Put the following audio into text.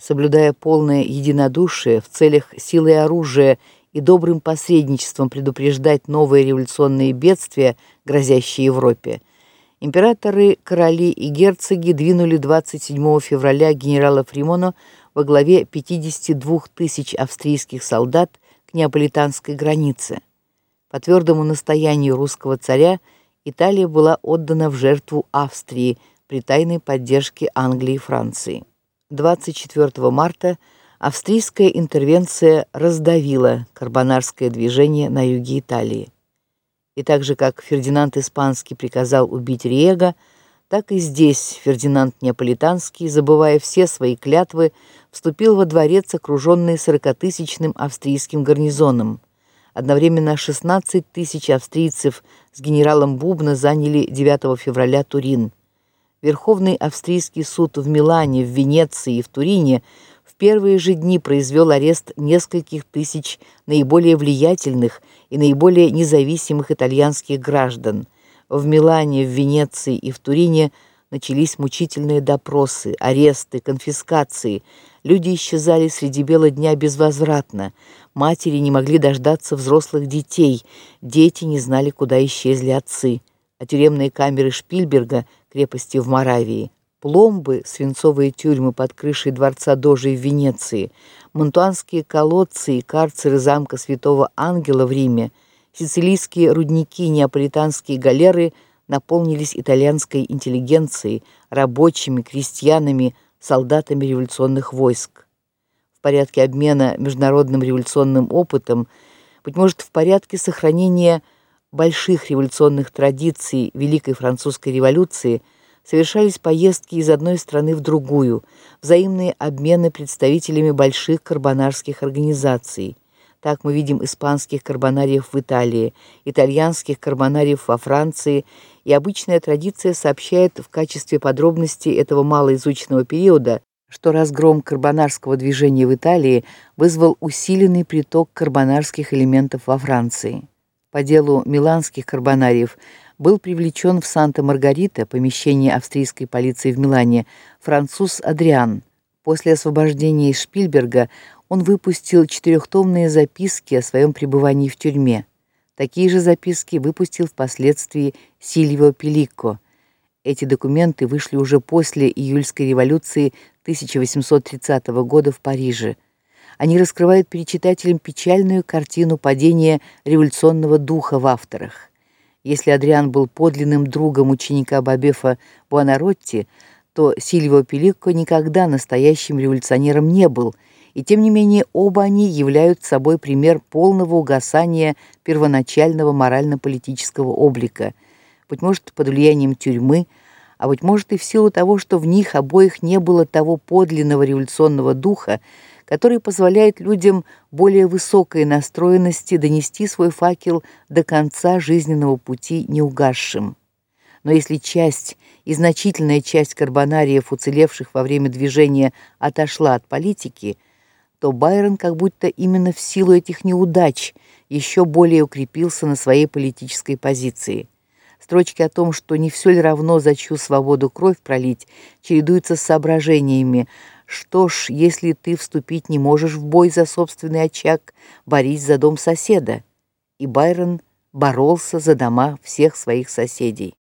соблюдая полное единодушие в целях силы оружия и добрым посредничеством предупреждать новые революционные бедствия, грозящие Европе. Императоры, короли и герцоги двинули 27 февраля генерала Фримона во главе 52 тысяч австрийских солдат к неаполитанской границе. По твердому настоянию русского царя Италия была отдана в жертву Австрии при тайной поддержке Англии и Франции. 24 марта австрийская интервенция раздавила карбонарское движение на юге Италии. И так же как Фердинанд Испанский приказал убить Риего, так и здесь Фердинанд Неаполитанский, забывая все свои клятвы, вступил во дворец, окруженный сорокатысячным австрийским гарнизоном. Одновременно 16 тысяч австрийцев с генералом Бубна заняли 9 февраля Турин. Верховный австрийский суд в Милане, в Венеции и в Турине в первые же дни произвел арест нескольких тысяч наиболее влиятельных и наиболее независимых итальянских граждан. В Милане, в Венеции и в Турине начались мучительные допросы, аресты, конфискации. Люди исчезали среди бела дня безвозвратно. Матери не могли дождаться взрослых детей, дети не знали, куда исчезли отцы. А тюремные камеры Шпильберга – крепости в Моравии, пломбы, свинцовые тюрьмы под крышей дворца Дожи в Венеции, монтуанские колодцы и карцеры замка Святого Ангела в Риме, сицилийские рудники, неаполитанские галеры наполнились итальянской интеллигенцией, рабочими, крестьянами, солдатами революционных войск. В порядке обмена международным революционным опытом, быть может, в порядке сохранения больших революционных традиций Великой французской революции совершались поездки из одной страны в другую, взаимные обмены представителями больших карбонарских организаций. Так мы видим испанских карбонариев в Италии, итальянских карбонариев во Франции, и обычная традиция сообщает в качестве подробностей этого малоизученного периода, что разгром карбонарского движения в Италии вызвал усиленный приток карбонарских элементов во Франции по делу миланских карбонариев был привлечен в Санта-Маргарита, помещение австрийской полиции в Милане, француз Адриан. После освобождения из Шпильберга он выпустил четырехтомные записки о своем пребывании в тюрьме. Такие же записки выпустил впоследствии Сильвио Пеликко. Эти документы вышли уже после июльской революции 1830 года в Париже. Они раскрывают перед читателем печальную картину падения революционного духа в авторах. Если Адриан был подлинным другом ученика Бабефа Буонаротти, то Сильвио Пеликко никогда настоящим революционером не был, и тем не менее оба они являются собой пример полного угасания первоначального морально-политического облика, быть может, под влиянием тюрьмы, а быть может и в силу того, что в них обоих не было того подлинного революционного духа, который позволяет людям более высокой настроенности донести свой факел до конца жизненного пути неугасшим. Но если часть и значительная часть карбонариев, уцелевших во время движения, отошла от политики, то Байрон как будто именно в силу этих неудач еще более укрепился на своей политической позиции. Строчки о том, что не все ли равно за чью свободу кровь пролить, чередуются с соображениями, что ж, если ты вступить не можешь в бой за собственный очаг, борись за дом соседа. И Байрон боролся за дома всех своих соседей.